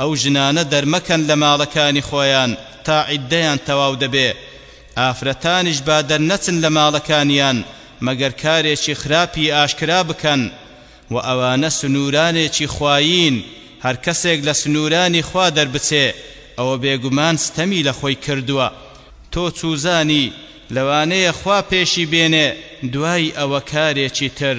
ئەو ژنانە دەرمەکەن لە ماڵەکانی خۆیان تا عیددەیان تەواو دەبێ، ئافرەتانیش با دەرنەچن لە ماڵەکانیان مەگەر کارێکی خراپی ئاشکرا بکەن، وە ئەوانە سنوورانێکی خوایین، هەر کەسێک لە سنوورانی خوا دەربچێ ئەوە بێگومان ستەمی لە خۆی کردووە، تۆ چوزانی لەوانەیە خوا پێشی بێنێ دوای ئەوە کارێکی تر.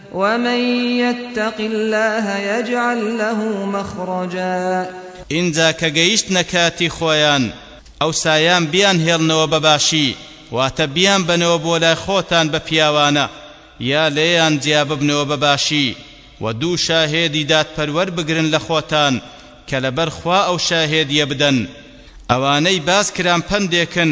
ومن یتق اللە یجعل له مخرجا. ئینجا کە گەیشتنە کاتی خۆیان ئەوسا یان بیان هێڵنەوە بە باشی واتە بیان بەنەوە بۆ لای خۆتان بە پیاوانە یا لێیان جیا ببنەوە بە باشی وە دوو شاهێدی دادپەروەر بگرن لە خۆتان کە لەبەر خوا ئەو شاهێدیە بدەن ئەوانەی باس کران پەندێکن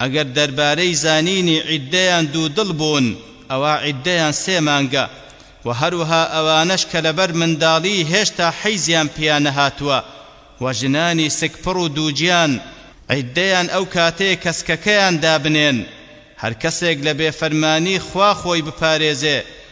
ئەگەر دەربارەی زانینی عیددەیان دوودڵ بوون ئەوا عیددەیان سێ مانگە، وە هەروەها ئەوانەش کە لەبەر منداڵی هێشتا حەیزیان پیا نەهاتووە، وە ژنانی سکپڕ و دووگیان عیددەیان ئەو کاتەیە کە سکەکەیان دابنێن، هەرکەسێک لە بێفەرمانی خوا خۆی بپارێزێ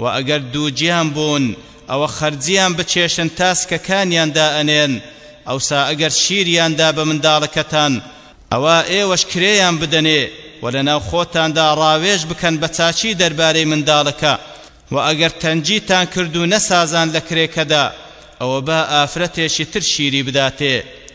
وە ئەگەر دووگیان بوون ئەوە خەرجیان بکێشن تا سکەکانیان دائەنێن ئەوسا ئەگەر شیریان دا بە منداڵەکەتان ئەوا ئێوەش کرێیان بدەنێ وە لەناو خۆتاندا ڕاوێژ بکەن بە چاکی دەربارەی منداڵەکە وە ئەگەر تەنگیتان کرد و نەسازان لە کرێکەدا ئەوە با ئافرەتێکی تر شیری بداتێ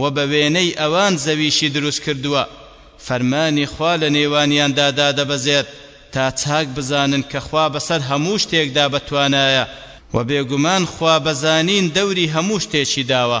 وە بە وێنەی ئەوان زەویشی دروست کردووە فەرمانی خوا لە نێوانیاندا دادەبەزێت تا چاک بزانن کە خوا بەسەر هەموو شتێکدا بە توانایە وە بێگومان خوا بە زانین دەوری هەموو شتێکی داوە.